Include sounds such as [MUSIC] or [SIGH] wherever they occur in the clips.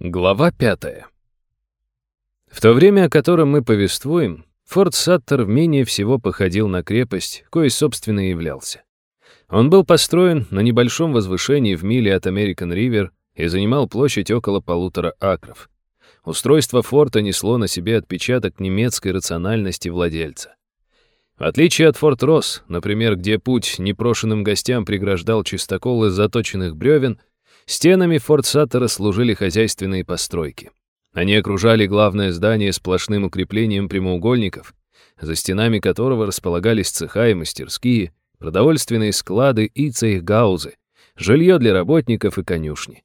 Глава пятая. В то время, о котором мы повествуем, Форт Саттер менее всего походил на крепость, коей собственно и являлся. Он был построен на небольшом возвышении в миле от Американ-Ривер и занимал площадь около полутора акров. Устройство форта несло на себе отпечаток немецкой рациональности владельца. В отличие от Форт Росс, например, где путь непрошенным гостям преграждал чистокол из заточенных бревен, Стенами форт Саттера служили хозяйственные постройки. Они окружали главное здание сплошным укреплением прямоугольников, за стенами которого располагались цеха и мастерские, продовольственные склады и цейхгаузы, жилье для работников и конюшни.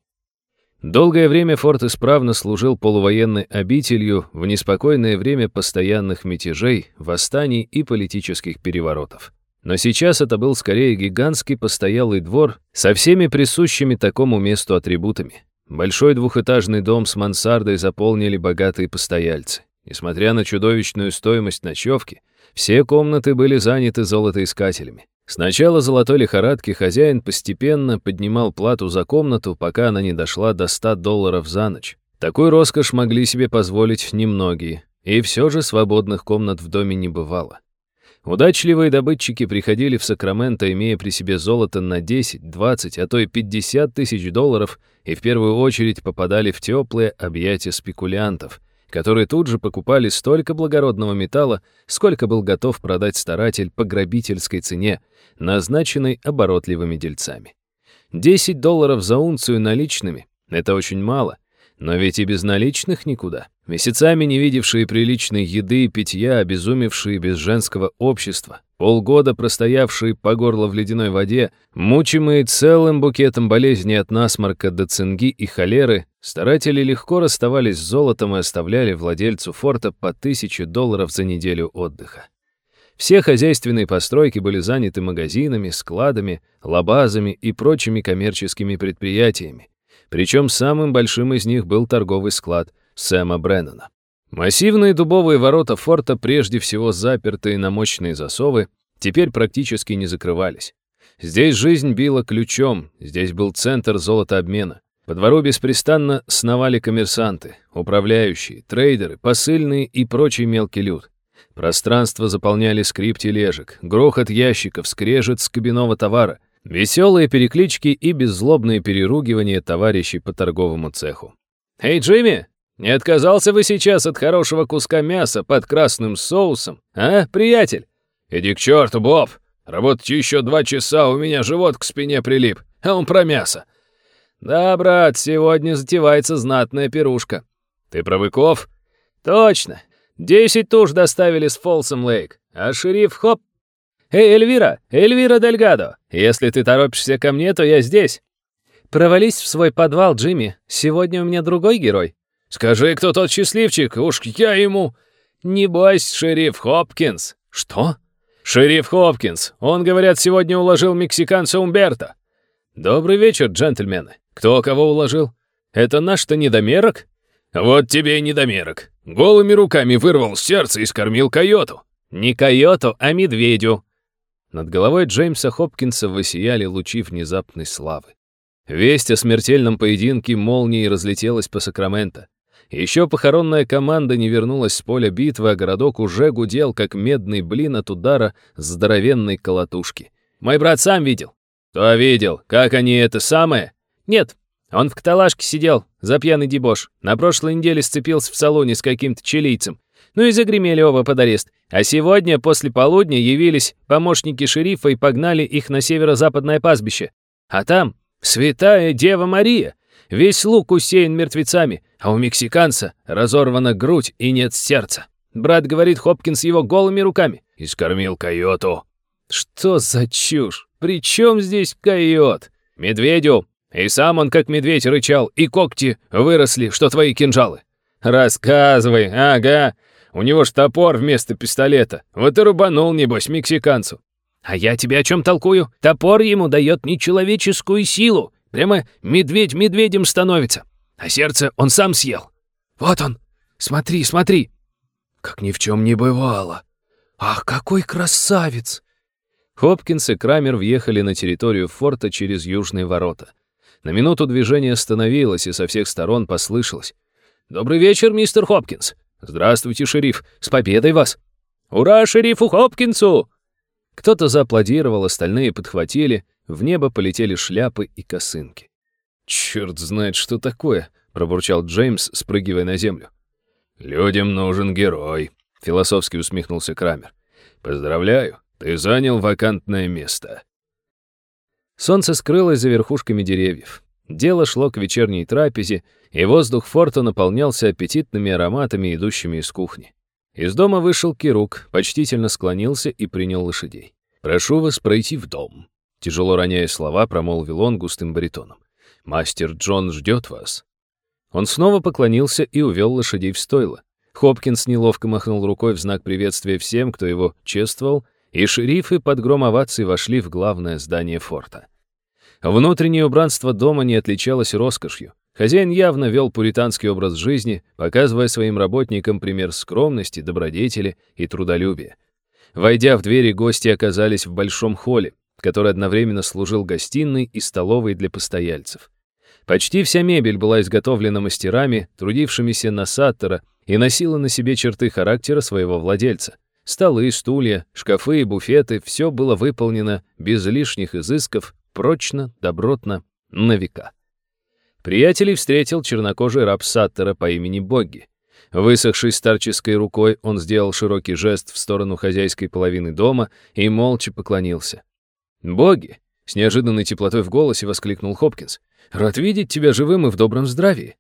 Долгое время форт исправно служил полувоенной обителью в неспокойное время постоянных мятежей, восстаний и политических переворотов. Но сейчас это был скорее гигантский постоялый двор со всеми присущими такому месту атрибутами. Большой двухэтажный дом с мансардой заполнили богатые постояльцы. Несмотря на чудовищную стоимость ночевки, все комнаты были заняты золотоискателями. С начала золотой лихорадки хозяин постепенно поднимал плату за комнату, пока она не дошла до 100 долларов за ночь. Такую роскошь могли себе позволить немногие, и все же свободных комнат в доме не бывало. Удачливые добытчики приходили в Сакраменто, имея при себе золото на 10, 20, а то и 50 тысяч долларов, и в первую очередь попадали в теплые объятия спекулянтов, которые тут же покупали столько благородного металла, сколько был готов продать старатель по грабительской цене, назначенной оборотливыми дельцами. 10 долларов за унцию наличными — это очень мало, но ведь и без наличных никуда. Месяцами не видевшие приличной еды и питья, обезумевшие без женского общества, полгода простоявшие по горло в ледяной воде, мучимые целым букетом болезней от насморка до цинги и холеры, старатели легко расставались с золотом и оставляли владельцу форта по тысяче долларов за неделю отдыха. Все хозяйственные постройки были заняты магазинами, складами, лабазами и прочими коммерческими предприятиями. Причем самым большим из них был торговый склад Сэма Бреннана. Массивные дубовые ворота форта, прежде всего запертые на мощные засовы, теперь практически не закрывались. Здесь жизнь била ключом, здесь был центр золотообмена. По двору беспрестанно сновали коммерсанты, управляющие, трейдеры, посыльные и прочий мелкий люд. Пространство заполняли скрип тележек, грохот ящиков, скрежет скобяного товара — Веселые переклички и беззлобные переругивания товарищей по торговому цеху. «Эй, Джимми, не отказался вы сейчас от хорошего куска мяса под красным соусом, а, приятель?» «Иди к черту, Боб! Работать еще два часа, у меня живот к спине прилип, а он про мясо». «Да, брат, сегодня затевается знатная пирушка». «Ты про быков?» «Точно. Десять туш доставили с Фолсом Лейк, а шериф Хоп «Эй, Эльвира! Эльвира Дельгадо! Если ты торопишься ко мне, то я здесь!» «Провались в свой подвал, Джимми. Сегодня у меня другой герой». «Скажи, кто тот счастливчик? Уж я ему...» «Не бойся, шериф Хопкинс». «Что?» «Шериф Хопкинс. Он, говорят, сегодня уложил мексиканца Умберто». «Добрый вечер, джентльмены. Кто кого уложил? Это наш-то недомерок?» «Вот тебе и недомерок. Голыми руками вырвал сердце и скормил койоту». «Не койоту, а медведю», над головой Джеймса Хопкинса высияли лучи внезапной славы. Весть о смертельном поединке молнией разлетелась по Сакраменто. Еще похоронная команда не вернулась с поля битвы, а городок уже гудел, как медный блин от удара здоровенной колотушки. «Мой брат сам видел». «Кто видел? Как они это самое?» «Нет, он в каталажке сидел, за пьяный дебош. На прошлой неделе сцепился в салоне с каким-то чилийцем. Ну и загремели оба под арест. А сегодня, после полудня, явились помощники шерифа и погнали их на северо-западное пастбище. А там святая Дева Мария. Весь лук усеян мертвецами, а у мексиканца разорвана грудь и нет сердца. Брат говорит, Хопкинс его голыми руками. И скормил койоту. Что за чушь? При чем здесь койот? Медведю. И сам он как медведь рычал, и когти выросли, что твои кинжалы. Рассказывай, ага. У него ж топор вместо пистолета. Вот и рубанул, небось, мексиканцу. А я тебе о чем толкую? Топор ему дает нечеловеческую силу. Прямо медведь медведем становится. А сердце он сам съел. Вот он. Смотри, смотри. Как ни в чем не бывало. Ах, какой красавец! Хопкинс и Крамер въехали на территорию форта через южные ворота. На минуту движение остановилось, и со всех сторон послышалось. «Добрый вечер, мистер Хопкинс!» «Здравствуйте, шериф! С победой вас!» «Ура шерифу Хопкинсу!» Кто-то зааплодировал, остальные подхватили, в небо полетели шляпы и косынки. «Черт знает, что такое!» — пробурчал Джеймс, спрыгивая на землю. «Людям нужен герой», — философски усмехнулся Крамер. «Поздравляю, ты занял вакантное место». Солнце скрылось за верхушками деревьев. Дело шло к вечерней трапезе, и воздух форта наполнялся аппетитными ароматами, идущими из кухни. Из дома вышел Кирук, почтительно склонился и принял лошадей. «Прошу вас пройти в дом», — тяжело роняя слова, промолвил он густым баритоном. «Мастер Джон ждет вас». Он снова поклонился и увел лошадей в стойло. Хопкинс неловко махнул рукой в знак приветствия всем, кто его чествовал, и шерифы под гром оваций вошли в главное здание форта. Внутреннее убранство дома не отличалось роскошью. Хозяин явно вел пуританский образ жизни, показывая своим работникам пример скромности, добродетели и трудолюбия. Войдя в двери, гости оказались в большом холле, который одновременно служил гостиной и столовой для постояльцев. Почти вся мебель была изготовлена мастерами, трудившимися на Саттера, и носила на себе черты характера своего владельца. Столы, стулья, шкафы и буфеты — все было выполнено без лишних изысков, прочно, добротно, на века. Приятелей встретил чернокожий раб Саттера по имени Богги. Высохший старческой рукой, он сделал широкий жест в сторону хозяйской половины дома и молча поклонился. «Боги!» — с неожиданной теплотой в голосе воскликнул Хопкинс. «Рад видеть тебя живым и в добром здравии!»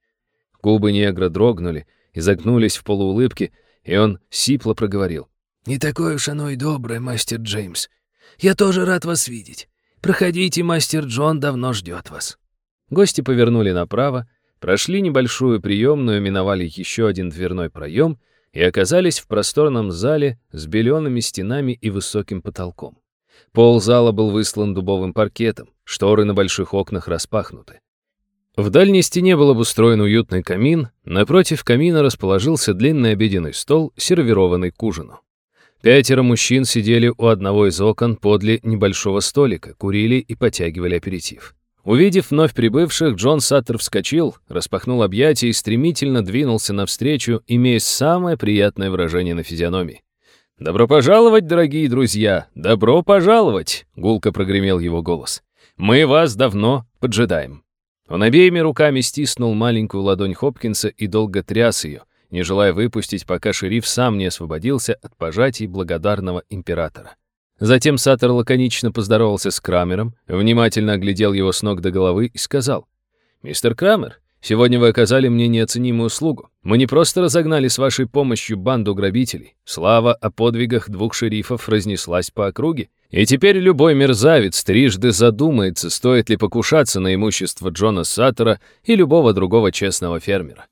Губы негра дрогнули, изогнулись в полуулыбке, и он сипло проговорил. «Не такое уж оно и доброе, мастер Джеймс. Я тоже рад вас видеть. Проходите, мастер Джон давно ждет вас». Гости повернули направо, прошли небольшую приемную, миновали еще один дверной проем и оказались в просторном зале с белеными стенами и высоким потолком. Пол зала был выслан дубовым паркетом, шторы на больших окнах распахнуты. В дальней стене был обустроен уютный камин, напротив камина расположился длинный обеденный стол, сервированный к ужину. Пятеро мужчин сидели у одного из окон подле небольшого столика, курили и потягивали аперитив. Увидев вновь прибывших, Джон Саттер вскочил, распахнул объятия и стремительно двинулся навстречу, имея самое приятное выражение на физиономии. «Добро пожаловать, дорогие друзья! Добро пожаловать!» — гулко прогремел его голос. «Мы вас давно поджидаем». Он обеими руками стиснул маленькую ладонь Хопкинса и долго тряс ее, не желая выпустить, пока шериф сам не освободился от пожатий благодарного императора. Затем Саттер лаконично поздоровался с Крамером, внимательно оглядел его с ног до головы и сказал, «Мистер Крамер, сегодня вы оказали мне неоценимую услугу. Мы не просто разогнали с вашей помощью банду грабителей. Слава о подвигах двух шерифов разнеслась по округе, и теперь любой мерзавец трижды задумается, стоит ли покушаться на имущество Джона Саттера и любого другого честного фермера.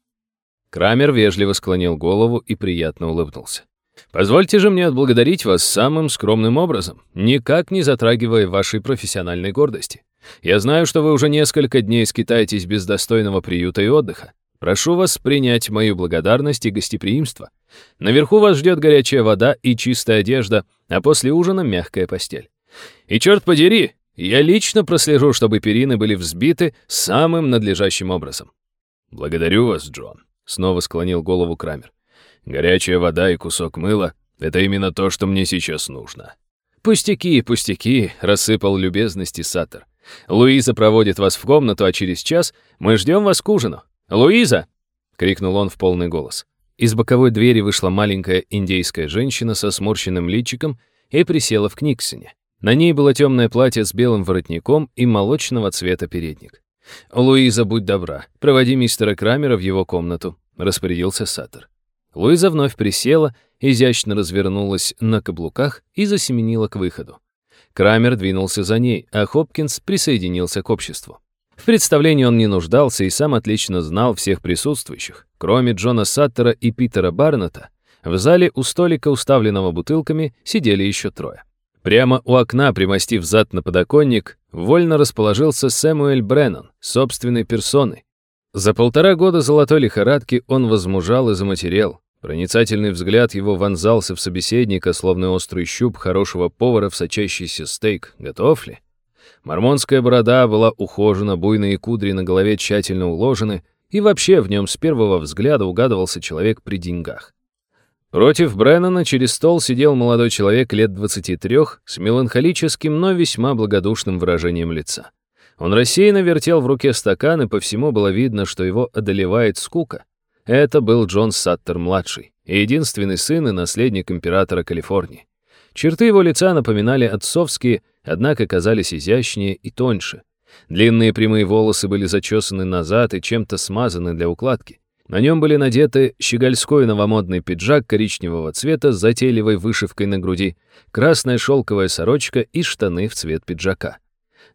Крамер вежливо склонил голову и приятно улыбнулся. «Позвольте же мне отблагодарить вас самым скромным образом, никак не затрагивая вашей профессиональной гордости. Я знаю, что вы уже несколько дней скитаетесь без достойного приюта и отдыха. Прошу вас принять мою благодарность и гостеприимство. Наверху вас ждет горячая вода и чистая одежда, а после ужина мягкая постель. И черт подери, я лично прослежу, чтобы перины были взбиты самым надлежащим образом. Благодарю вас, Джон. Снова склонил голову Крамер. Горячая вода и кусок мыла — это именно то, что мне сейчас нужно. Пустяки, пустяки, рассыпал любезности Саттер. Луиза проводит вас в комнату, а через час мы ждем вас к ужину. Луиза! крикнул он в полный голос. Из боковой двери вышла маленькая индейская женщина со сморщенным личиком и присела в Книксоне. На ней было темное платье с белым воротником и молочного цвета передник. «Луиза, будь добра, проводи мистера Крамера в его комнату», — распорядился Саттер. Луиза вновь присела, изящно развернулась на каблуках и засеменила к выходу. Крамер двинулся за ней, а Хопкинс присоединился к обществу. В представлении он не нуждался и сам отлично знал всех присутствующих. Кроме Джона Саттера и Питера Барнета, в зале у столика, уставленного бутылками, сидели еще трое. Прямо у окна, примостив зад на подоконник, вольно расположился Сэмуэль Бреннан, собственной персоной. За полтора года золотой лихорадки он возмужал и заматерел. Проницательный взгляд его вонзался в собеседника, словно острый щуп хорошего повара в сочащийся стейк. Готов ли? Мормонская борода была ухожена, буйные кудри на голове тщательно уложены, и вообще в нем с первого взгляда угадывался человек при деньгах. Против Бреннана через стол сидел молодой человек лет 23 с меланхолическим, но весьма благодушным выражением лица. Он рассеянно вертел в руке стакан, и по всему было видно, что его одолевает скука. Это был Джон Саттер-младший, единственный сын и наследник императора Калифорнии. Черты его лица напоминали отцовские, однако казались изящнее и тоньше. Длинные прямые волосы были зачесаны назад и чем-то смазаны для укладки. На нем были надеты щегольской новомодный пиджак коричневого цвета с затейливой вышивкой на груди, красная шелковая сорочка и штаны в цвет пиджака.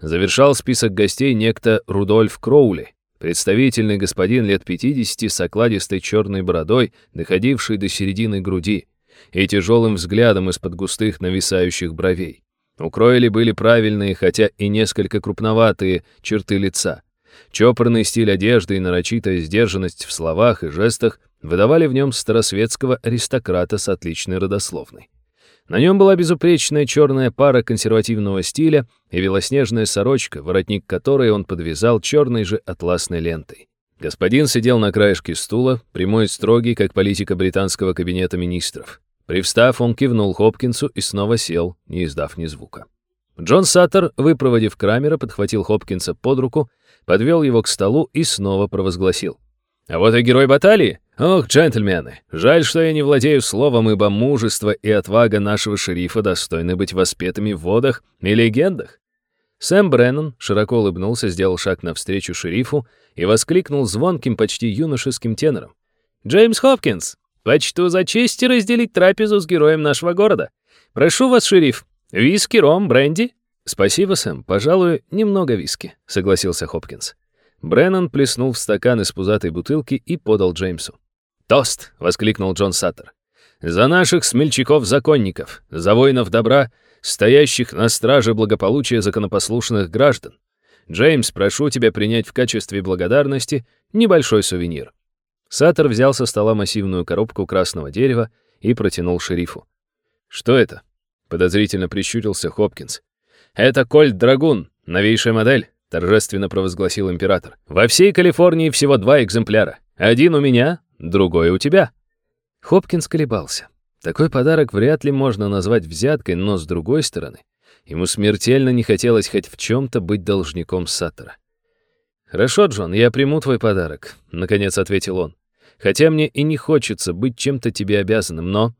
Завершал список гостей некто Рудольф Кроули, представительный господин лет 50 с окладистой черной бородой, доходивший до середины груди, и тяжелым взглядом из-под густых нависающих бровей. У были правильные, хотя и несколько крупноватые черты лица. Чопорный стиль одежды и нарочитая сдержанность в словах и жестах выдавали в нем старосветского аристократа с отличной родословной. На нем была безупречная черная пара консервативного стиля и белоснежная сорочка, воротник которой он подвязал черной же атласной лентой. Господин сидел на краешке стула, прямой и строгий, как политика британского кабинета министров. Привстав, он кивнул Хопкинсу и снова сел, не издав ни звука. Джон Саттер, выпроводив Крамера, подхватил Хопкинса под руку подвел его к столу и снова провозгласил. «А вот и герой баталии! Ох, джентльмены, жаль, что я не владею словом, ибо мужество и отвага нашего шерифа достойны быть воспетыми в водах и легендах». Сэм Бреннан широко улыбнулся, сделал шаг навстречу шерифу и воскликнул звонким, почти юношеским тенором. «Джеймс Хопкинс, почту за честь разделить трапезу с героем нашего города. Прошу вас, шериф, виски, ром, бренди?» «Спасибо, Сэм. Пожалуй, немного виски», — согласился Хопкинс. Бреннан плеснул в стакан из пузатой бутылки и подал Джеймсу. «Тост!» — воскликнул Джон Саттер. «За наших смельчаков-законников, за воинов добра, стоящих на страже благополучия законопослушных граждан. Джеймс, прошу тебя принять в качестве благодарности небольшой сувенир». Саттер взял со стола массивную коробку красного дерева и протянул шерифу. «Что это?» — подозрительно прищурился Хопкинс. «Это Кольт Драгун, новейшая модель», — торжественно провозгласил император. «Во всей Калифорнии всего два экземпляра. Один у меня, другой у тебя». Хопкинс колебался. Такой подарок вряд ли можно назвать взяткой, но, с другой стороны, ему смертельно не хотелось хоть в чем-то быть должником Саттера. «Хорошо, Джон, я приму твой подарок», — наконец ответил он. «Хотя мне и не хочется быть чем-то тебе обязанным, но...»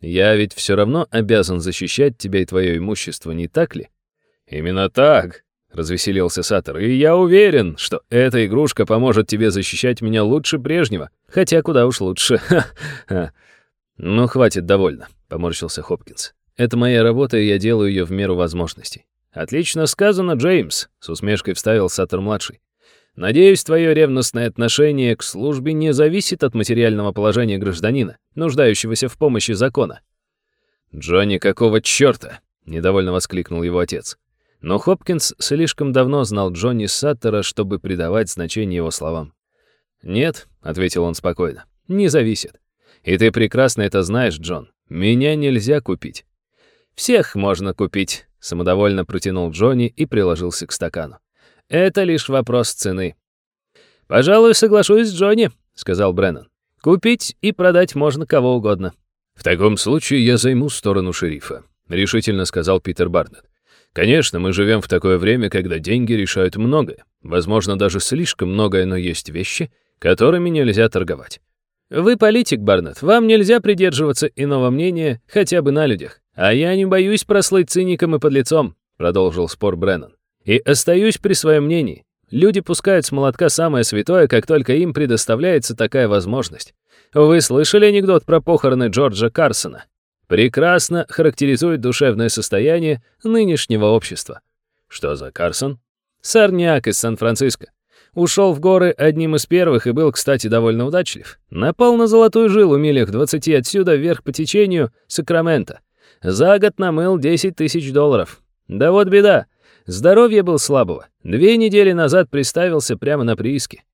«Я ведь все равно обязан защищать тебя и твое имущество, не так ли?» «Именно так», — развеселился Сатор, «и я уверен, что эта игрушка поможет тебе защищать меня лучше прежнего, хотя куда уж лучше. [LAUGHS] «Ну, хватит, довольно», — поморщился Хопкинс. «Это моя работа, и я делаю ее в меру возможностей». «Отлично сказано, Джеймс», — с усмешкой вставил Саттер-младший. «Надеюсь, твое ревностное отношение к службе не зависит от материального положения гражданина, нуждающегося в помощи закона». «Джонни, какого чёрта?» — недовольно воскликнул его отец. Но Хопкинс слишком давно знал Джонни Саттера, чтобы придавать значение его словам. «Нет», — ответил он спокойно, — «не зависит. И ты прекрасно это знаешь, Джон. Меня нельзя купить». «Всех можно купить», — самодовольно протянул Джонни и приложился к стакану. «Это лишь вопрос цены». «Пожалуй, соглашусь с Джонни», — сказал Бреннан. «Купить и продать можно кого угодно». «В таком случае я займу сторону шерифа», — решительно сказал Питер Барнетт. Конечно, мы живем в такое время, когда деньги решают многое. Возможно, даже слишком многое, но есть вещи, которыми нельзя торговать. Вы политик, Барнетт, вам нельзя придерживаться иного мнения хотя бы на людях. А я не боюсь прослыть циником и подлецом, продолжил спор Бреннан. И остаюсь при своем мнении. Люди пускают с молотка самое святое, как только им предоставляется такая возможность. Вы слышали анекдот про похороны Джорджа Карсона? Прекрасно характеризует душевное состояние нынешнего общества. Что за Карсон? Сорняк из Сан-Франциско. Ушел в горы одним из первых и был, кстати, довольно удачлив. Напал на золотую жилу милях 20 отсюда вверх по течению Сакрамента. За год намыл 10 тысяч долларов. Да вот беда. Здоровье был слабого. Две недели назад приставился прямо на прииске.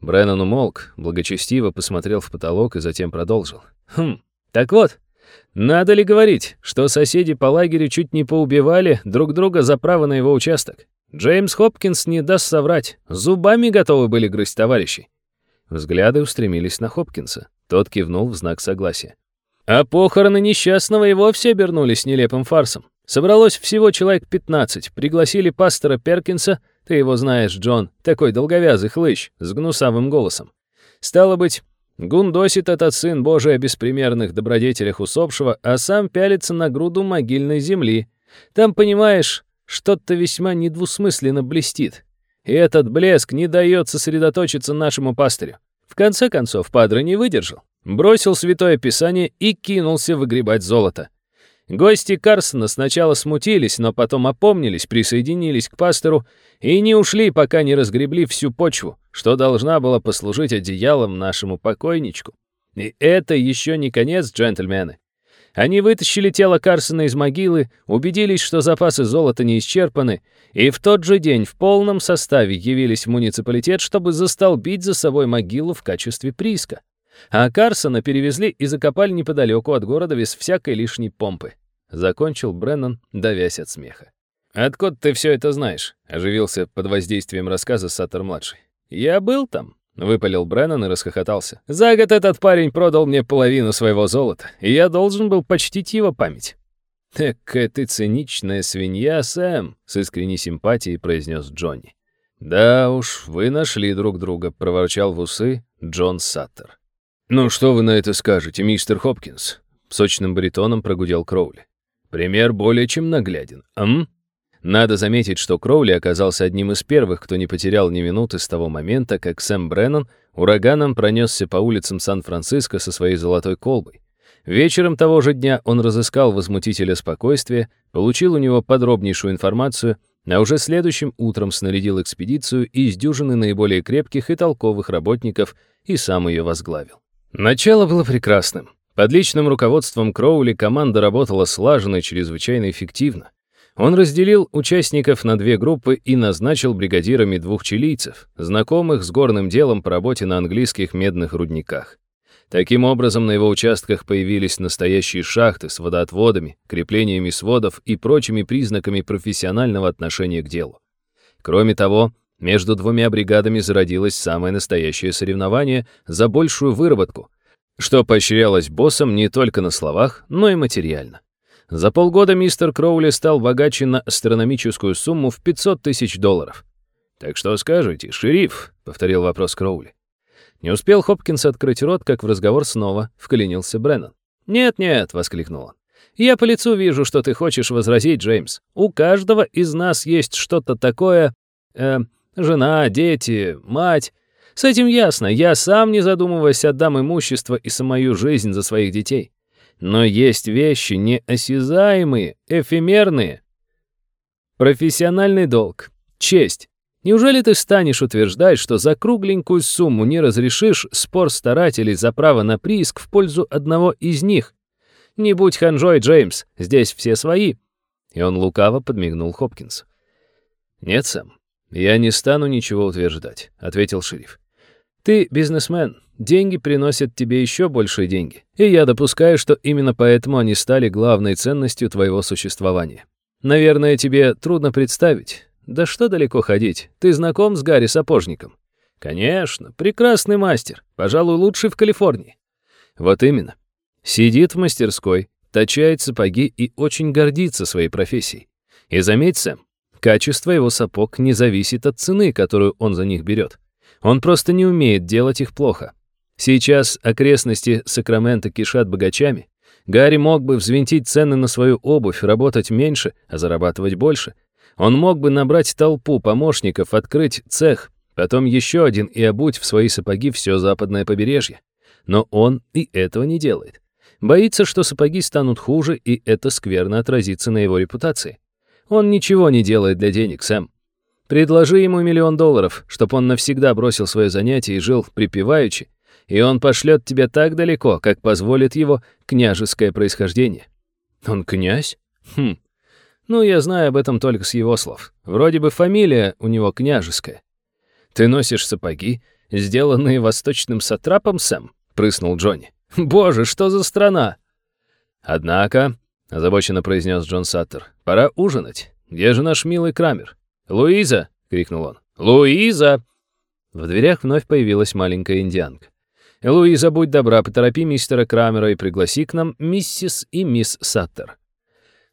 Бреннан умолк, благочестиво посмотрел в потолок и затем продолжил. «Хм, так вот, Надо ли говорить, что соседи по лагерю чуть не поубивали друг друга за право на его участок? Джеймс Хопкинс не даст соврать, зубами готовы были грызть товарищей. Взгляды устремились на Хопкинса. Тот кивнул в знак согласия. А похороны несчастного и вовсе обернулись нелепым фарсом. Собралось всего человек 15, пригласили пастора Перкинса, ты его знаешь, Джон, такой долговязый хлыщ, с гнусавым голосом. Стало быть, гундосит этот сын Божий о беспримерных добродетелях усопшего, а сам пялится на груду могильной земли. Там, понимаешь, что-то весьма недвусмысленно блестит. И этот блеск не дает сосредоточиться нашему пастырю. В конце концов, падре не выдержал, бросил святое писание и кинулся выгребать золото. Гости Карсона сначала смутились, но потом опомнились, присоединились к пастору и не ушли, пока не разгребли всю почву, что должна была послужить одеялом нашему покойничку. И это еще не конец, джентльмены. Они вытащили тело Карсона из могилы, убедились, что запасы золота не исчерпаны, и в тот же день в полном составе явились в муниципалитет, чтобы застолбить за собой могилу в качестве прииска. А Карсона перевезли и закопали неподалеку от города без всякой лишней помпы. Закончил Бреннан, давясь от смеха. «Откуда ты все это знаешь?» — оживился под воздействием рассказа Саттер-младший. «Я был там», — выпалил Бреннан и расхохотался. «За год этот парень продал мне половину своего золота, и я должен был почтить его память». «Экая ты циничная свинья, Сэм», — с искренней симпатией произнес Джонни. «Да уж, вы нашли друг друга», — проворчал в усы Джон Саттер. «Ну что вы на это скажете, мистер Хопкинс?» — сочным баритоном прогудел Кроули. «Пример более чем нагляден, ам?» Надо заметить, что Кроули оказался одним из первых, кто не потерял ни минуты с того момента, как Сэм Бреннан ураганом пронесся по улицам Сан-Франциско со своей золотой колбой. Вечером того же дня он разыскал возмутителя спокойствия, получил у него подробнейшую информацию, а уже следующим утром снарядил экспедицию из дюжины наиболее крепких и толковых работников и сам ее возглавил. Начало было прекрасным. Под личным руководством Кроули команда работала слаженно и чрезвычайно эффективно. Он разделил участников на две группы и назначил бригадирами двух чилийцев, знакомых с горным делом по работе на английских медных рудниках. Таким образом, на его участках появились настоящие шахты с водоотводами, креплениями сводов и прочими признаками профессионального отношения к делу. Кроме того, между двумя бригадами зародилось самое настоящее соревнование за большую выработку, что поощрялось боссом не только на словах, но и материально. За полгода мистер Кроули стал богаче на астрономическую сумму в 500 тысяч долларов. «Так что скажете, шериф?» — повторил вопрос Кроули. Не успел Хопкинс открыть рот, как в разговор снова вклинился Бреннан. «Нет-нет», — воскликнул он. «Я по лицу вижу, что ты хочешь возразить, Джеймс. У каждого из нас есть что-то такое... Э, жена, дети, мать. С этим ясно. Я сам, не задумываясь, отдам имущество и самую жизнь за своих детей. Но есть вещи неосязаемые, эфемерные. Профессиональный долг, честь. Неужели ты станешь утверждать, что за кругленькую сумму не разрешишь спор старателей за право на прииск в пользу одного из них? Не будь ханжой, Джеймс, здесь все свои. И он лукаво подмигнул Хопкинс. Нет, Сэм, я не стану ничего утверждать, ответил шериф. Ты бизнесмен, деньги приносят тебе еще большие деньги. И я допускаю, что именно поэтому они стали главной ценностью твоего существования. Наверное, тебе трудно представить. Да что далеко ходить, ты знаком с Гарри Сапожником? Конечно, прекрасный мастер, пожалуй, лучший в Калифорнии. Вот именно. Сидит в мастерской, точает сапоги и очень гордится своей профессией. И заметь, Сэм, качество его сапог не зависит от цены, которую он за них берет. Он просто не умеет делать их плохо. Сейчас окрестности Сакрамента кишат богачами. Гарри мог бы взвинтить цены на свою обувь, работать меньше, а зарабатывать больше. Он мог бы набрать толпу помощников, открыть цех, потом еще один и обуть в свои сапоги все западное побережье. Но он и этого не делает. Боится, что сапоги станут хуже, и это скверно отразится на его репутации. Он ничего не делает для денег, Сэм. Предложи ему миллион долларов, чтобы он навсегда бросил свое занятие и жил припеваючи, и он пошлет тебя так далеко, как позволит его княжеское происхождение. Он князь? Хм. Ну, я знаю об этом только с его слов. Вроде бы фамилия у него княжеская. Ты носишь сапоги, сделанные восточным сатрапом, Сэм? Прыснул Джонни. Боже, что за страна? «Однако», — озабоченно произнес Джон Саттер, — «пора ужинать. Где же наш милый Крамер?» «Луиза!» — крикнул он. «Луиза!» В дверях вновь появилась маленькая индианка. «Луиза, будь добра, поторопи мистера Крамера и пригласи к нам миссис и мисс Саттер».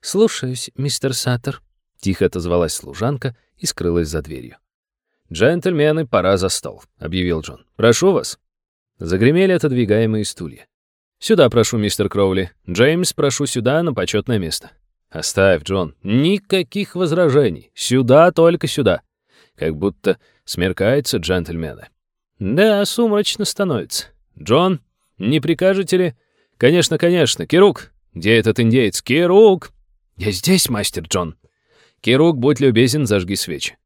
«Слушаюсь, мистер Саттер», — тихо отозвалась служанка и скрылась за дверью. «Джентльмены, пора за стол», — объявил Джон. «Прошу вас». Загремели отодвигаемые стулья. «Сюда прошу, мистер Кроули. Джеймс, прошу сюда, на почетное место». «Оставь, Джон. Никаких возражений. Сюда, только сюда». Как будто смеркается, джентльмены. «Да, сумрачно становится. Джон, не прикажете ли?» «Конечно, конечно. Кирук, где этот индеец? Кирук!» «Я здесь, мастер Джон». «Кирук, будь любезен, зажги свечи».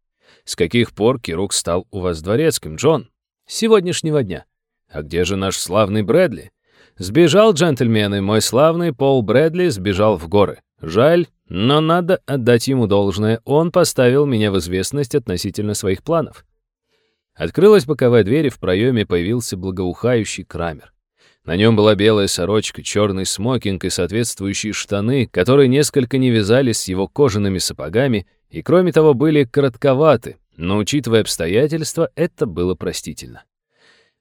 «С каких пор Кирук стал у вас дворецким, Джон?» «С сегодняшнего дня». «А где же наш славный Брэдли?» «Сбежал, джентльмены, мой славный Пол Брэдли сбежал в горы. Жаль, но надо отдать ему должное, он поставил меня в известность относительно своих планов». Открылась боковая дверь, и в проеме появился благоухающий Крамер. На нем была белая сорочка, черный смокинг и соответствующие штаны, которые несколько не вязались с его кожаными сапогами и, кроме того, были коротковаты, но, учитывая обстоятельства, это было простительно.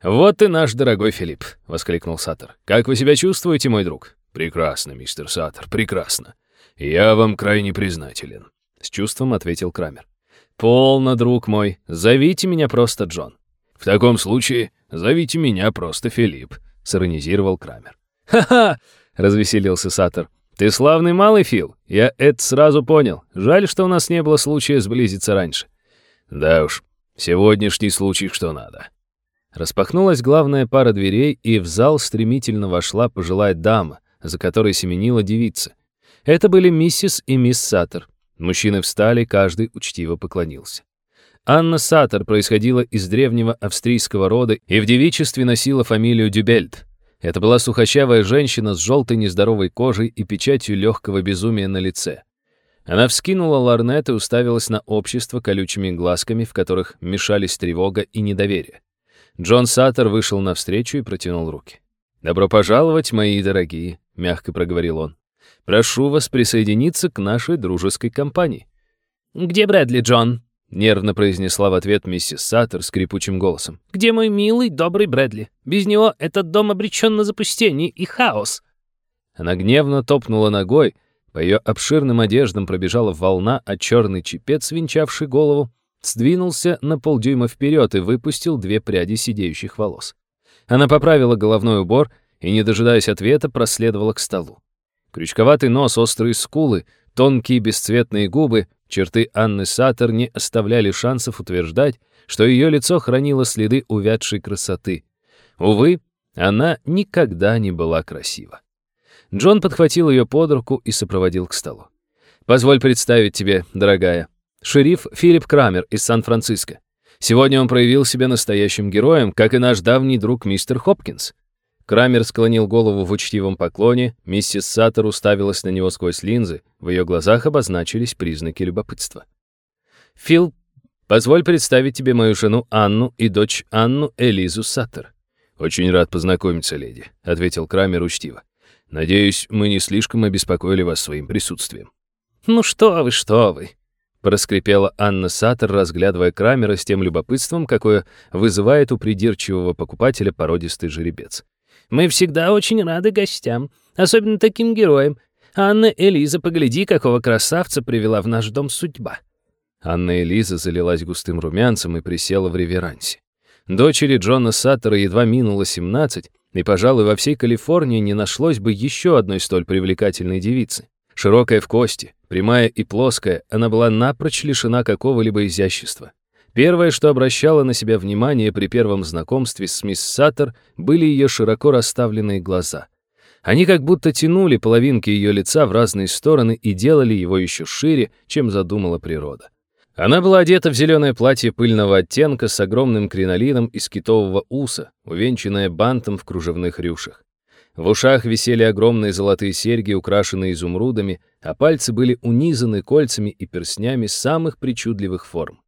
«Вот и наш дорогой Филипп», — воскликнул Саттер. «Как вы себя чувствуете, мой друг?» «Прекрасно, мистер Саттер, прекрасно. Я вам крайне признателен», — с чувством ответил Крамер. «Полно, друг мой. Зовите меня просто Джон». «В таком случае зовите меня просто Филипп», — сиронизировал Крамер. «Ха-ха!» — развеселился Саттер. «Ты славный малый, Фил. Я это сразу понял. Жаль, что у нас не было случая сблизиться раньше». «Да уж, сегодняшний случай что надо». Распахнулась главная пара дверей, и в зал стремительно вошла пожилая дама, за которой семенила девица. Это были миссис и мисс Саттер. Мужчины встали, каждый учтиво поклонился. Анна Саттер происходила из древнего австрийского рода и в девичестве носила фамилию Дюбельт. Это была сухощавая женщина с желтой нездоровой кожей и печатью легкого безумия на лице. Она вскинула ларнет и уставилась на общество колючими глазками, в которых мешались тревога и недоверие. Джон Саттер вышел навстречу и протянул руки. «Добро пожаловать, мои дорогие», — мягко проговорил он. «Прошу вас присоединиться к нашей дружеской компании». «Где Брэдли, Джон?» — нервно произнесла в ответ миссис Саттер скрипучим голосом. «Где мой милый, добрый Брэдли? Без него этот дом обречен на запустение и хаос». Она гневно топнула ногой, по ее обширным одеждам пробежала волна, а черный чепец, венчавший голову, сдвинулся на полдюйма вперед и выпустил две пряди сидеющих волос. Она поправила головной убор и, не дожидаясь ответа, проследовала к столу. Крючковатый нос, острые скулы, тонкие бесцветные губы, черты Анны Саттер не оставляли шансов утверждать, что ее лицо хранило следы увядшей красоты. Увы, она никогда не была красива. Джон подхватил ее под руку и сопроводил к столу. «Позволь представить тебе, дорогая, Шериф Филипп Крамер из Сан-Франциско. Сегодня он проявил себя настоящим героем, как и наш давний друг мистер Хопкинс. Крамер склонил голову в учтивом поклоне, миссис Саттер уставилась на него сквозь линзы, в ее глазах обозначились признаки любопытства. «Фил, позволь представить тебе мою жену Анну и дочь Анну Элизу Саттер». «Очень рад познакомиться, леди», — ответил Крамер учтиво. «Надеюсь, мы не слишком обеспокоили вас своим присутствием». «Ну что вы, что вы», проскрипела Анна Саттер, разглядывая Крамера с тем любопытством, какое вызывает у придирчивого покупателя породистый жеребец. «Мы всегда очень рады гостям, особенно таким героям. Анна Элиза, погляди, какого красавца привела в наш дом судьба». Анна Элиза залилась густым румянцем и присела в реверансе. Дочери Джона Саттера едва минуло 17, и, пожалуй, во всей Калифорнии не нашлось бы еще одной столь привлекательной девицы. Широкая в кости, прямая и плоская, она была напрочь лишена какого-либо изящества. Первое, что обращало на себя внимание при первом знакомстве с мисс Саттер, были ее широко расставленные глаза. Они как будто тянули половинки ее лица в разные стороны и делали его еще шире, чем задумала природа. Она была одета в зеленое платье пыльного оттенка с огромным кринолином из китового уса, увенчанное бантом в кружевных рюшах. В ушах висели огромные золотые серьги, украшенные изумрудами, а пальцы были унизаны кольцами и перстнями самых причудливых форм.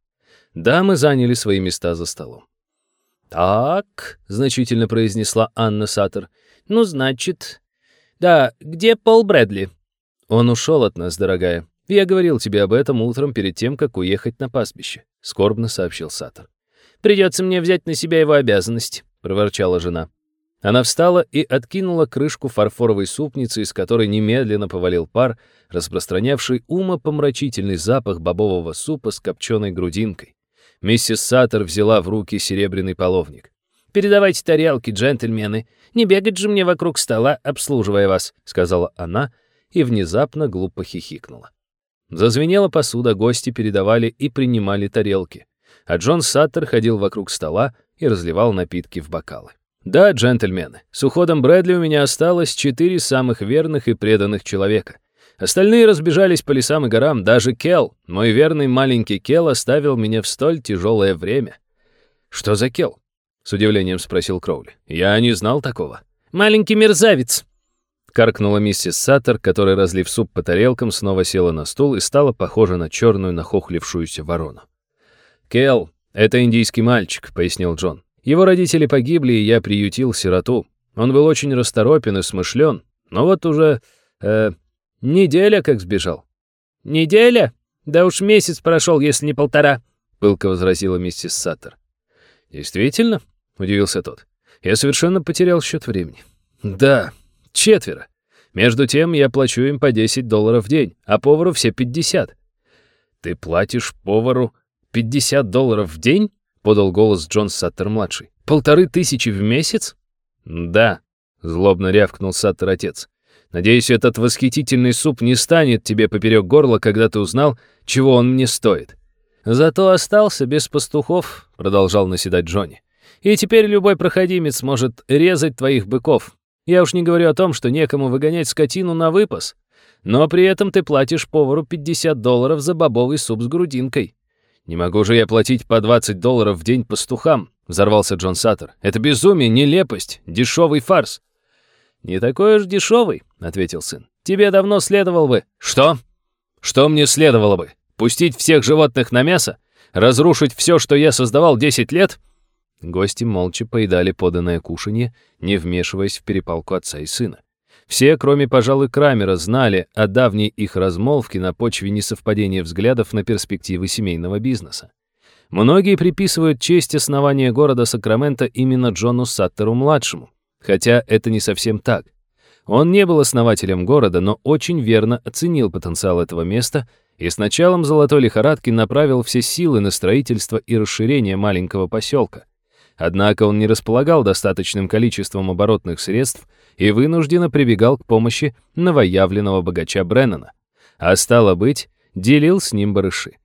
Дамы заняли свои места за столом. «Так», — значительно произнесла Анна Саттер, — «ну, значит, «Да, где Пол Брэдли?» «Он ушел от нас, дорогая. Я говорил тебе об этом утром перед тем, как уехать на пастбище», — скорбно сообщил Саттер. «Придется мне взять на себя его обязанности», — проворчала жена. Она встала и откинула крышку фарфоровой супницы, из которой немедленно повалил пар, распространявший умопомрачительный запах бобового супа с копченой грудинкой. Миссис Саттер взяла в руки серебряный половник. «Передавайте тарелки, джентльмены. Не бегать же мне вокруг стола, обслуживая вас», — сказала она и внезапно глупо хихикнула. Зазвенела посуда, гости передавали и принимали тарелки, а Джон Саттер ходил вокруг стола и разливал напитки в бокалы. «Да, джентльмены, с уходом Брэдли у меня осталось четыре самых верных и преданных человека. Остальные разбежались по лесам и горам, даже Кел, мой верный маленький Кел, оставил меня в столь тяжелое время». «Что за Кел?» — с удивлением спросил Кроули. «Я не знал такого». «Маленький мерзавец», Каркнула миссис Саттер, которая, разлив суп по тарелкам, снова села на стул и стала похожа на черную нахохлившуюся ворону. «Келл, это индийский мальчик», — пояснил Джон. «Его родители погибли, и я приютил сироту. Он был очень расторопен и смышлен, но вот уже... Э, неделя как сбежал». «Неделя? Да уж месяц прошел, если не полтора», — пылко возразила миссис Саттер. «Действительно?» — удивился тот. «Я совершенно потерял счет времени». «Да, Четверо. Между тем я плачу им по 10 долларов в день, а повару все 50. Ты платишь повару 50 долларов в день? Подал голос Джон Саттер-младший. Полторы тысячи в месяц? Да, злобно рявкнул Саттер-отец. Надеюсь, этот восхитительный суп не станет тебе поперек горла, когда ты узнал, чего он мне стоит. Зато остался без пастухов, продолжал наседать Джонни. И теперь любой проходимец может резать твоих быков, я уж не говорю о том, что некому выгонять скотину на выпас. Но при этом ты платишь повару 50 долларов за бобовый суп с грудинкой. Не могу же я платить по 20 долларов в день пастухам, взорвался Джон Саттер. Это безумие, нелепость, дешевый фарс. Не такой уж дешевый, ответил сын. Тебе давно следовало бы... Что? Что мне следовало бы? Пустить всех животных на мясо? Разрушить все, что я создавал 10 лет? Гости молча поедали поданное кушанье, не вмешиваясь в перепалку отца и сына. Все, кроме, пожалуй, Крамера, знали о давней их размолвке на почве несовпадения взглядов на перспективы семейного бизнеса. Многие приписывают честь основания города Сакраменто именно Джону Саттеру-младшему, хотя это не совсем так. Он не был основателем города, но очень верно оценил потенциал этого места и с началом золотой лихорадки направил все силы на строительство и расширение маленького поселка. Однако он не располагал достаточным количеством оборотных средств и вынужденно прибегал к помощи новоявленного богача Бреннана. А стало быть, делил с ним барыши.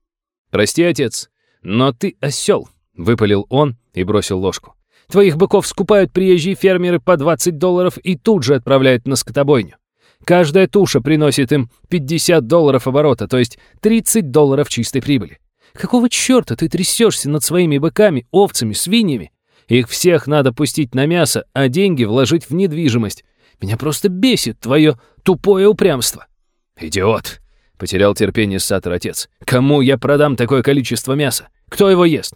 «Прости, отец, но ты осел», — выпалил он и бросил ложку. «Твоих быков скупают приезжие фермеры по 20 долларов и тут же отправляют на скотобойню. Каждая туша приносит им 50 долларов оборота, то есть 30 долларов чистой прибыли. Какого черта ты трясешься над своими быками, овцами, свиньями? Их всех надо пустить на мясо, а деньги вложить в недвижимость. Меня просто бесит твое тупое упрямство». «Идиот!» — потерял терпение Саттер отец. «Кому я продам такое количество мяса? Кто его ест?»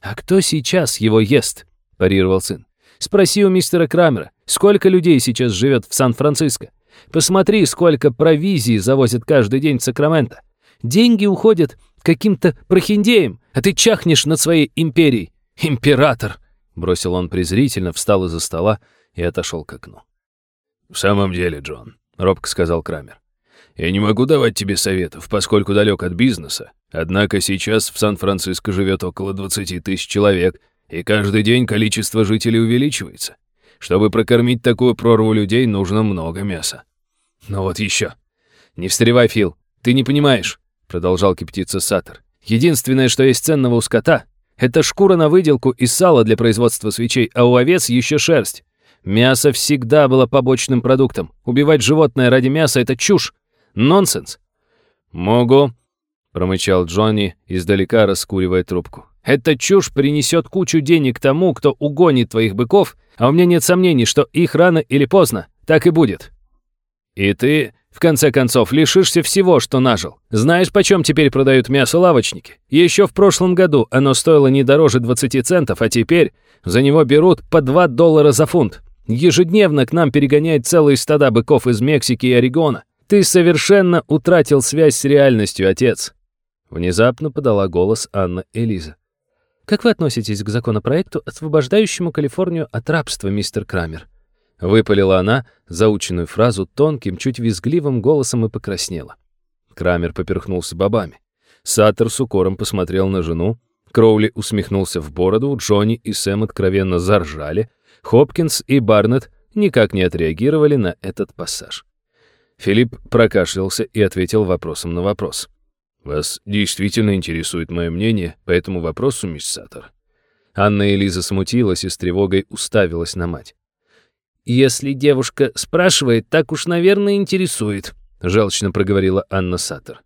«А кто сейчас его ест?» — парировал сын. «Спроси у мистера Крамера, сколько людей сейчас живет в Сан-Франциско? Посмотри, сколько провизии завозят каждый день в Сакраменто. Деньги уходят каким-то прохиндеем, а ты чахнешь над своей империей. Император!» Бросил он презрительно, встал из-за стола и отошел к окну. «В самом деле, Джон», — робко сказал Крамер, «я не могу давать тебе советов, поскольку далек от бизнеса. Однако сейчас в Сан-Франциско живет около 20 тысяч человек, и каждый день количество жителей увеличивается. Чтобы прокормить такую прорву людей, нужно много мяса». «Ну вот еще. Не встревай, Фил, ты не понимаешь», — продолжал кипятиться Саттер. «Единственное, что есть ценного у скота, это шкура на выделку и сало для производства свечей, а у овец еще шерсть. Мясо всегда было побочным продуктом. Убивать животное ради мяса — это чушь. Нонсенс. «Могу», — промычал Джонни, издалека раскуривая трубку. «Эта чушь принесет кучу денег тому, кто угонит твоих быков, а у меня нет сомнений, что их рано или поздно так и будет». «И ты в конце концов, лишишься всего, что нажил. Знаешь, почем теперь продают мясо лавочники? Еще в прошлом году оно стоило не дороже 20 центов, а теперь за него берут по 2 доллара за фунт. Ежедневно к нам перегоняет целые стада быков из Мексики и Орегона. Ты совершенно утратил связь с реальностью, отец. Внезапно подала голос Анна Элиза. Как вы относитесь к законопроекту, освобождающему Калифорнию от рабства, мистер Крамер? Выпалила она заученную фразу тонким, чуть визгливым голосом и покраснела. Крамер поперхнулся бобами. Саттер с укором посмотрел на жену. Кроули усмехнулся в бороду, Джонни и Сэм откровенно заржали. Хопкинс и Барнетт никак не отреагировали на этот пассаж. Филипп прокашлялся и ответил вопросом на вопрос. «Вас действительно интересует мое мнение по этому вопросу, мисс Саттер?» Анна Элиза смутилась и с тревогой уставилась на мать. «Если девушка спрашивает, так уж, наверное, интересует», — желчно проговорила Анна Саттер.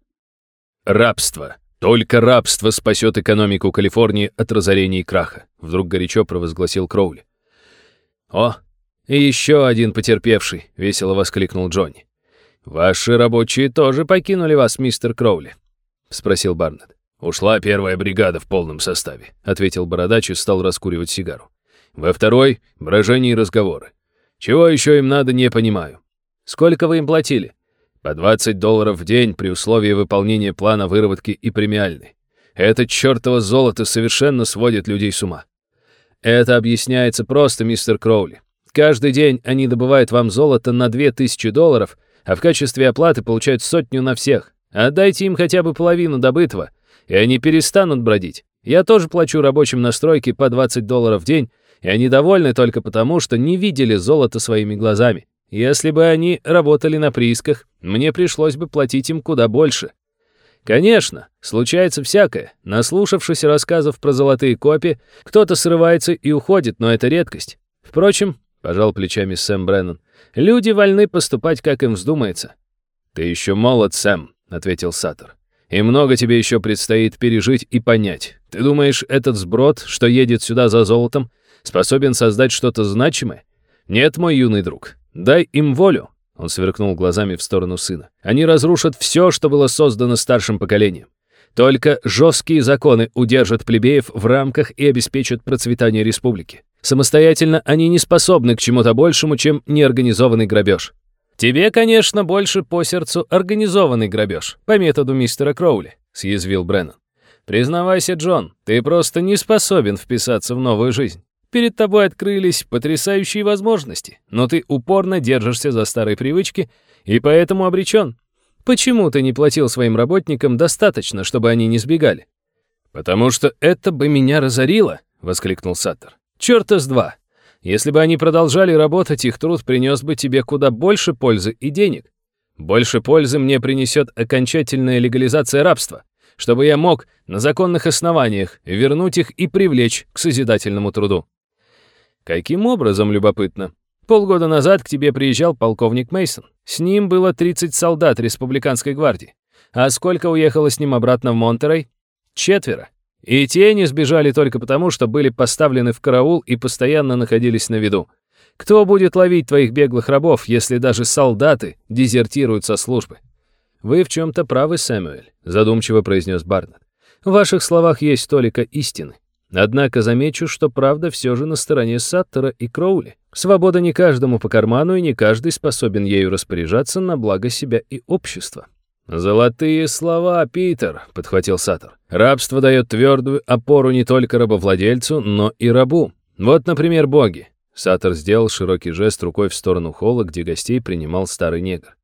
«Рабство. Только рабство спасет экономику Калифорнии от разорения и краха», — вдруг горячо провозгласил Кроули. «О, и еще один потерпевший», — весело воскликнул Джонни. «Ваши рабочие тоже покинули вас, мистер Кроули?» — спросил Барнетт. «Ушла первая бригада в полном составе», — ответил бородач и стал раскуривать сигару. «Во второй — брожение и разговоры. Чего еще им надо, не понимаю. Сколько вы им платили? По 20 долларов в день при условии выполнения плана выработки и премиальной. Это чертово золото совершенно сводит людей с ума. Это объясняется просто, мистер Кроули. Каждый день они добывают вам золото на 2000 долларов, а в качестве оплаты получают сотню на всех. Отдайте им хотя бы половину добытого, и они перестанут бродить. Я тоже плачу рабочим на стройке по 20 долларов в день, и они довольны только потому, что не видели золото своими глазами. Если бы они работали на приисках, мне пришлось бы платить им куда больше. Конечно, случается всякое. Наслушавшись рассказов про золотые копии, кто-то срывается и уходит, но это редкость. Впрочем, пожал плечами Сэм Бреннан, люди вольны поступать, как им вздумается. Ты еще молод, Сэм, ответил Саттер. И много тебе еще предстоит пережить и понять. Ты думаешь, этот сброд, что едет сюда за золотом, способен создать что-то значимое? Нет, мой юный друг, дай им волю. Он сверкнул глазами в сторону сына. Они разрушат все, что было создано старшим поколением. Только жесткие законы удержат плебеев в рамках и обеспечат процветание республики. Самостоятельно они не способны к чему-то большему, чем неорганизованный грабеж. Тебе, конечно, больше по сердцу организованный грабеж, по методу мистера Кроули, съязвил Бреннан. Признавайся, Джон, ты просто не способен вписаться в новую жизнь. Перед тобой открылись потрясающие возможности, но ты упорно держишься за старые привычки и поэтому обречен. Почему ты не платил своим работникам достаточно, чтобы они не сбегали? Потому что это бы меня разорило, воскликнул Саттер. Чёрта с два. Если бы они продолжали работать, их труд принес бы тебе куда больше пользы и денег. Больше пользы мне принесет окончательная легализация рабства, чтобы я мог на законных основаниях вернуть их и привлечь к созидательному труду. Каким образом, любопытно? Полгода назад к тебе приезжал полковник Мейсон. С ним было 30 солдат республиканской гвардии. А сколько уехало с ним обратно в Монтерей? Четверо. И те не сбежали только потому, что были поставлены в караул и постоянно находились на виду. Кто будет ловить твоих беглых рабов, если даже солдаты дезертируют со службы? Вы в чем-то правы, Сэмюэль, задумчиво произнес Барнетт. В ваших словах есть толика истины. Однако замечу, что правда все же на стороне Саттера и Кроули. Свобода не каждому по карману, и не каждый способен ею распоряжаться на благо себя и общества. «Золотые слова, Питер», — подхватил Саттер. «Рабство дает твердую опору не только рабовладельцу, но и рабу. Вот, например, боги». Саттер сделал широкий жест рукой в сторону холла, где гостей принимал старый негр.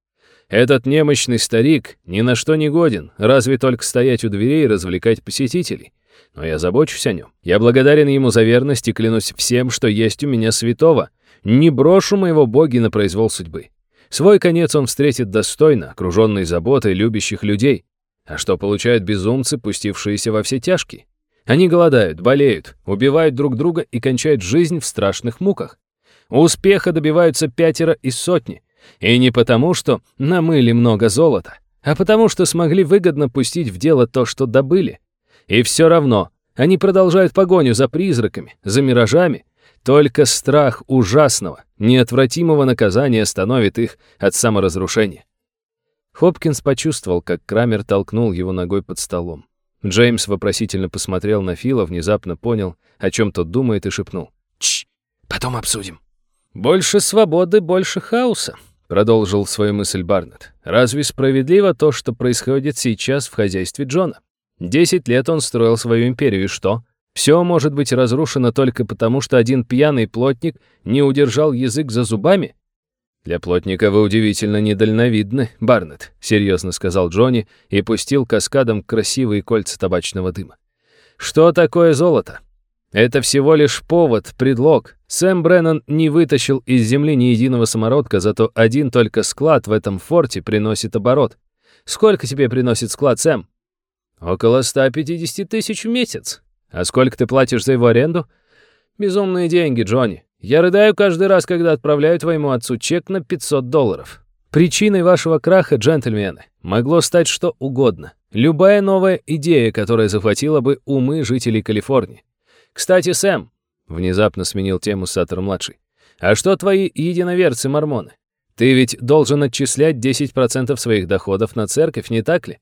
«Этот немощный старик ни на что не годен, разве только стоять у дверей и развлекать посетителей но я забочусь о нем. Я благодарен ему за верность и клянусь всем, что есть у меня святого. Не брошу моего боги на произвол судьбы. Свой конец он встретит достойно, окруженный заботой любящих людей. А что получают безумцы, пустившиеся во все тяжкие? Они голодают, болеют, убивают друг друга и кончают жизнь в страшных муках. Успеха добиваются пятеро из сотни. И не потому, что намыли много золота, а потому, что смогли выгодно пустить в дело то, что добыли. И все равно они продолжают погоню за призраками, за миражами. Только страх ужасного, неотвратимого наказания остановит их от саморазрушения. Хопкинс почувствовал, как Крамер толкнул его ногой под столом. Джеймс вопросительно посмотрел на Фила, внезапно понял, о чем тот думает, и шепнул. «Чш, потом обсудим». «Больше свободы, больше хаоса», — продолжил свою мысль Барнетт. «Разве справедливо то, что происходит сейчас в хозяйстве Джона? Десять лет он строил свою империю, и что? Все может быть разрушено только потому, что один пьяный плотник не удержал язык за зубами?» «Для плотника вы удивительно недальновидны, Барнетт», — серьезно сказал Джонни и пустил каскадом красивые кольца табачного дыма. «Что такое золото? Это всего лишь повод, предлог. Сэм Бреннан не вытащил из земли ни единого самородка, зато один только склад в этом форте приносит оборот. Сколько тебе приносит склад, Сэм? Около 150 тысяч в месяц. А сколько ты платишь за его аренду? Безумные деньги, Джонни. Я рыдаю каждый раз, когда отправляю твоему отцу чек на 500 долларов. Причиной вашего краха, джентльмены, могло стать что угодно. Любая новая идея, которая захватила бы умы жителей Калифорнии. Кстати, Сэм, внезапно сменил тему Саттер-младший, а что твои единоверцы-мормоны? Ты ведь должен отчислять 10% своих доходов на церковь, не так ли?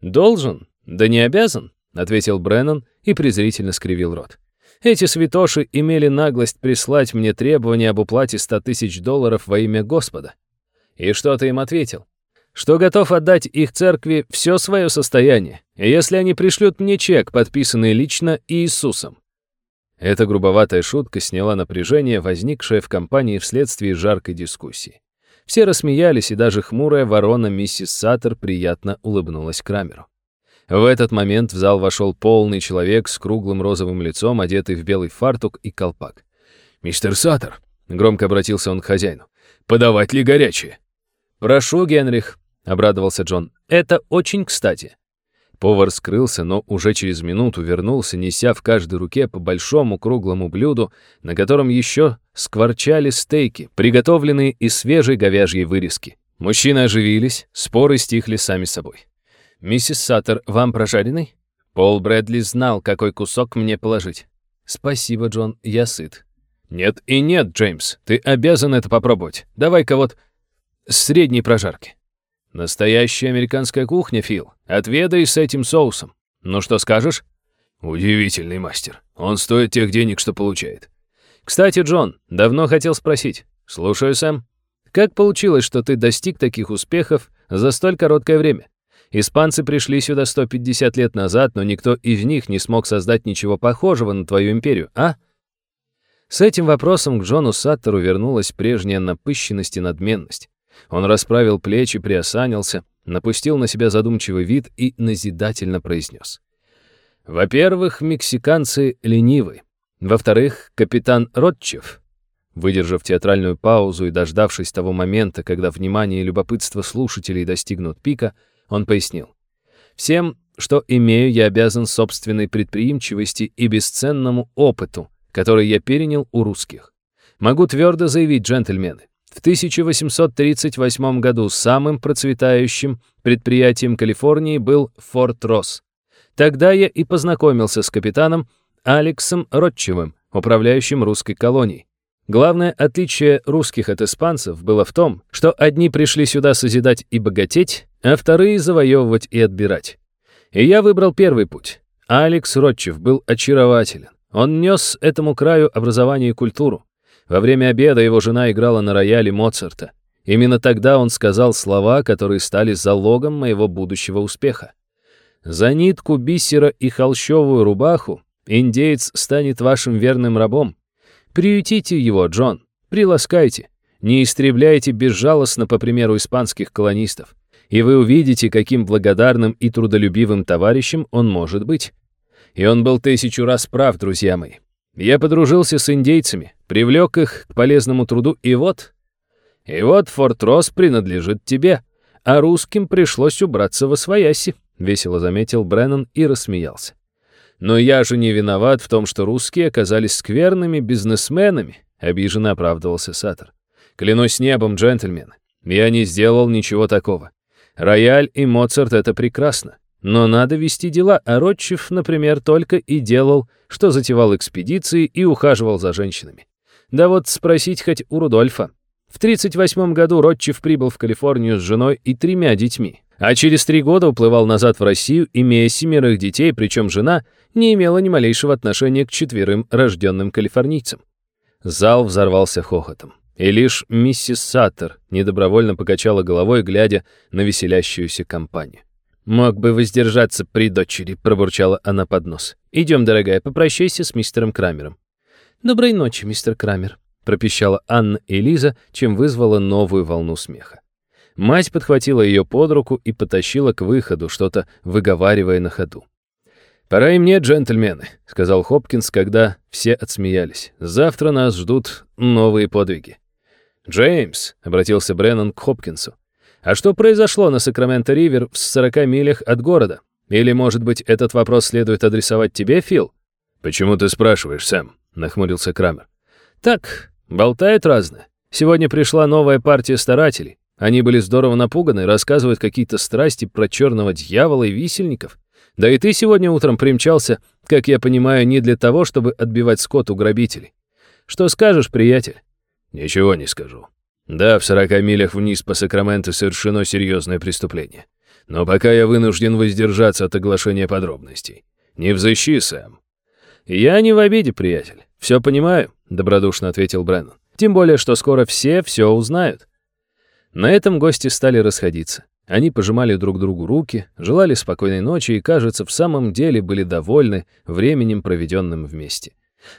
Должен, да не обязан, ответил Бреннан и презрительно скривил рот. Эти святоши имели наглость прислать мне требование об уплате 100 тысяч долларов во имя Господа. И что ты им ответил? Что готов отдать их церкви все свое состояние, если они пришлют мне чек, подписанный лично Иисусом. Эта грубоватая шутка сняла напряжение, возникшее в компании вследствие жаркой дискуссии. Все рассмеялись, и даже хмурая ворона миссис Саттер приятно улыбнулась Крамеру. В этот момент в зал вошел полный человек с круглым розовым лицом, одетый в белый фартук и колпак. «Мистер Саттер», — громко обратился он к хозяину, — «подавать ли горячее?» «Прошу, Генрих», — обрадовался Джон, — «это очень кстати». Повар скрылся, но уже через минуту вернулся, неся в каждой руке по большому круглому блюду, на котором еще скворчали стейки, приготовленные из свежей говяжьей вырезки. Мужчины оживились, споры стихли сами собой. «Миссис Саттер, вам прожаренный?» Пол Брэдли знал, какой кусок мне положить. «Спасибо, Джон, я сыт». «Нет и нет, Джеймс, ты обязан это попробовать. Давай-ка вот средней прожарки». «Настоящая американская кухня, Фил. Отведай с этим соусом. Ну что скажешь?» «Удивительный мастер. Он стоит тех денег, что получает». «Кстати, Джон, давно хотел спросить. Слушаю, Сэм. Как получилось, что ты достиг таких успехов за столь короткое время? Испанцы пришли сюда 150 лет назад, но никто из них не смог создать ничего похожего на твою империю, а?» С этим вопросом к Джону Саттеру вернулась прежняя напыщенность и надменность. Он расправил плечи, приосанился, напустил на себя задумчивый вид и назидательно произнес. «Во-первых, мексиканцы ленивы. Во-вторых, капитан Ротчев». Выдержав театральную паузу и дождавшись того момента, когда внимание и любопытство слушателей достигнут пика, он пояснил. «Всем, что имею, я обязан собственной предприимчивости и бесценному опыту, который я перенял у русских. Могу твердо заявить, джентльмены, в 1838 году самым процветающим предприятием Калифорнии был Форт Росс. Тогда я и познакомился с капитаном Алексом Ротчевым, управляющим русской колонией. Главное отличие русских от испанцев было в том, что одни пришли сюда созидать и богатеть, а вторые завоевывать и отбирать. И я выбрал первый путь. Алекс Ротчев был очарователен. Он нес этому краю образование и культуру. Во время обеда его жена играла на рояле Моцарта. Именно тогда он сказал слова, которые стали залогом моего будущего успеха. «За нитку бисера и холщовую рубаху индеец станет вашим верным рабом. Приютите его, Джон, приласкайте, не истребляйте безжалостно, по примеру испанских колонистов, и вы увидите, каким благодарным и трудолюбивым товарищем он может быть». И он был тысячу раз прав, друзья мои. Я подружился с индейцами, привлек их к полезному труду, и вот... И вот Форт Росс принадлежит тебе, а русским пришлось убраться во свояси, весело заметил Бреннан и рассмеялся. Но я же не виноват в том, что русские оказались скверными бизнесменами, обиженно оправдывался Саттер. Клянусь небом, джентльмены, я не сделал ничего такого. Рояль и Моцарт — это прекрасно. Но надо вести дела, а Ротчев, например, только и делал, что затевал экспедиции и ухаживал за женщинами. Да вот спросить хоть у Рудольфа. В 38 году Ротчев прибыл в Калифорнию с женой и тремя детьми, а через три года уплывал назад в Россию, имея семерых детей, причем жена не имела ни малейшего отношения к четверым рожденным калифорнийцам. Зал взорвался хохотом. И лишь миссис Саттер недобровольно покачала головой, глядя на веселящуюся компанию. «Мог бы воздержаться при дочери», — пробурчала она под нос. «Идем, дорогая, попрощайся с мистером Крамером». «Доброй ночи, мистер Крамер», — пропищала Анна и Лиза, чем вызвала новую волну смеха. Мать подхватила ее под руку и потащила к выходу, что-то выговаривая на ходу. «Пора и мне, джентльмены», — сказал Хопкинс, когда все отсмеялись. «Завтра нас ждут новые подвиги». «Джеймс», — обратился Бреннан к Хопкинсу, «а что произошло на Сакраменто-Ривер в 40 милях от города? Или, может быть, этот вопрос следует адресовать тебе, Фил?» «Почему ты спрашиваешь, Сэм?» — нахмурился Крамер. «Так, болтают разное. Сегодня пришла новая партия старателей. Они были здорово напуганы, рассказывают какие-то страсти про черного дьявола и висельников. Да и ты сегодня утром примчался, как я понимаю, не для того, чтобы отбивать скот у грабителей. Что скажешь, приятель?» «Ничего не скажу. Да, в сорока милях вниз по Сакраменто совершено серьезное преступление. Но пока я вынужден воздержаться от оглашения подробностей. Не взыщи, Сэм». «Я не в обиде, приятель. Все понимаю», — добродушно ответил Брэннон. «Тем более, что скоро все все узнают». На этом гости стали расходиться. Они пожимали друг другу руки, желали спокойной ночи и, кажется, в самом деле были довольны временем, проведенным вместе.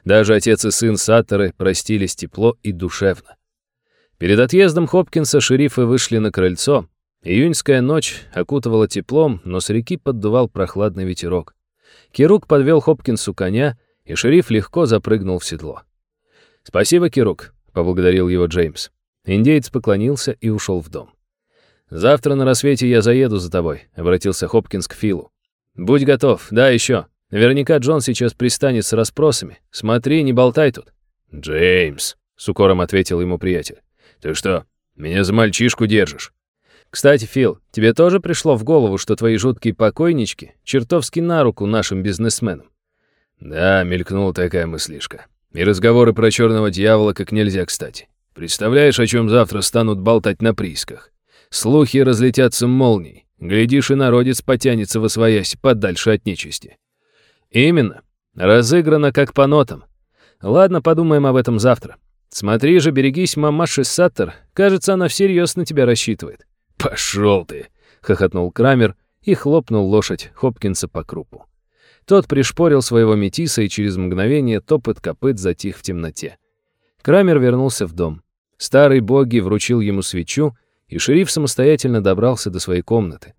Даже отец и сын Саттеры простились тепло и душевно. Перед отъездом Хопкинса шерифы вышли на крыльцо. Июньская ночь окутывала теплом, но с реки поддувал прохладный ветерок. Кирук подвел Хопкинсу коня, и шериф легко запрыгнул в седло. «Спасибо, Кирук», — поблагодарил его Джеймс. Индеец поклонился и ушел в дом. «Завтра на рассвете я заеду за тобой», — обратился Хопкинс к Филу. «Будь готов, да, еще. Наверняка Джон сейчас пристанет с расспросами. Смотри, не болтай тут». «Джеймс», — с укором ответил ему приятель. «Ты что, меня за мальчишку держишь?» «Кстати, Фил, тебе тоже пришло в голову, что твои жуткие покойнички чертовски на руку нашим бизнесменам?» «Да, мелькнула такая мыслишка. И разговоры про черного дьявола как нельзя кстати. Представляешь, о чем завтра станут болтать на приисках? Слухи разлетятся молнией. Глядишь, и народец потянется во своясь подальше от нечисти. Именно. Разыграно как по нотам. Ладно, подумаем об этом завтра. Смотри же, берегись мамаши Саттер. Кажется, она всерьез на тебя рассчитывает. Пошел ты, хохотнул Крамер и хлопнул лошадь Хопкинса по крупу. Тот пришпорил своего метиса, и через мгновение топот копыт затих в темноте. Крамер вернулся в дом. Старый боги вручил ему свечу, и шериф самостоятельно добрался до своей комнаты.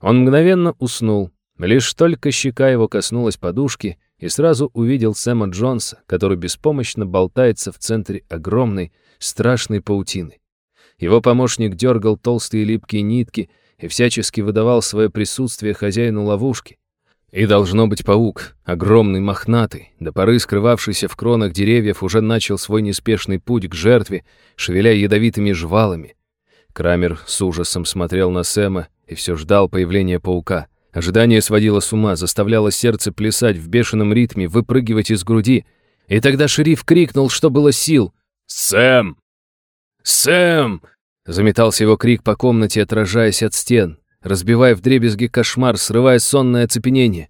Он мгновенно уснул, лишь только щека его коснулась подушки, и сразу увидел Сэма Джонса, который беспомощно болтается в центре огромной, страшной паутины. Его помощник дергал толстые липкие нитки и всячески выдавал свое присутствие хозяину ловушки. И должно быть паук, огромный, мохнатый, до поры скрывавшийся в кронах деревьев, уже начал свой неспешный путь к жертве, шевеля ядовитыми жвалами. Крамер с ужасом смотрел на Сэма и все ждал появления паука. Ожидание сводило с ума, заставляло сердце плясать в бешеном ритме, выпрыгивать из груди. И тогда шериф крикнул, что было сил. «Сэм! Сэм!» Заметался его крик по комнате, отражаясь от стен, разбивая вдребезги кошмар, срывая сонное оцепенение.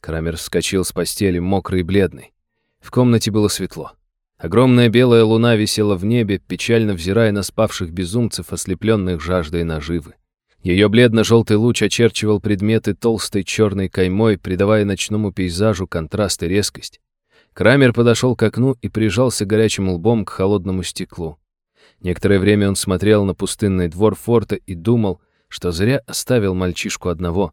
Крамер вскочил с постели, мокрый и бледный. В комнате было светло. Огромная белая луна висела в небе, печально взирая на спавших безумцев, ослепленных жаждой наживы. Ее бледно-желтый луч очерчивал предметы толстой черной каймой, придавая ночному пейзажу контраст и резкость. Крамер подошел к окну и прижался горячим лбом к холодному стеклу. Некоторое время он смотрел на пустынный двор форта и думал, что зря оставил мальчишку одного.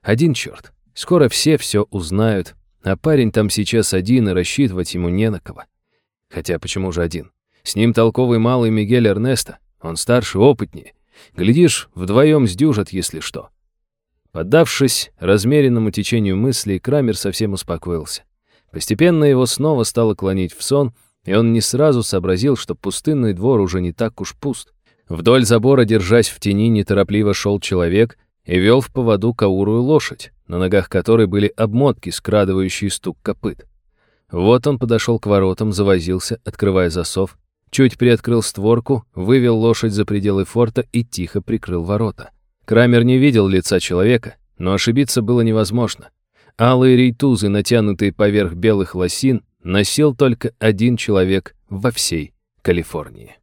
Один черт, скоро все все узнают, а парень там сейчас один, и рассчитывать ему не на кого. Хотя почему же один? С ним толковый малый Мигель Эрнесто. Он старше, опытнее. Глядишь, вдвоем сдюжат, если что. Поддавшись размеренному течению мыслей, Крамер совсем успокоился. Постепенно его снова стало клонить в сон, и он не сразу сообразил, что пустынный двор уже не так уж пуст. Вдоль забора, держась в тени, неторопливо шел человек и вел в поводу каурую лошадь, на ногах которой были обмотки, скрадывающие стук копыт. Вот он подошел к воротам, завозился, открывая засов, чуть приоткрыл створку, вывел лошадь за пределы форта и тихо прикрыл ворота. Крамер не видел лица человека, но ошибиться было невозможно. Алые рейтузы, натянутые поверх белых лосин, носил только один человек во всей Калифорнии.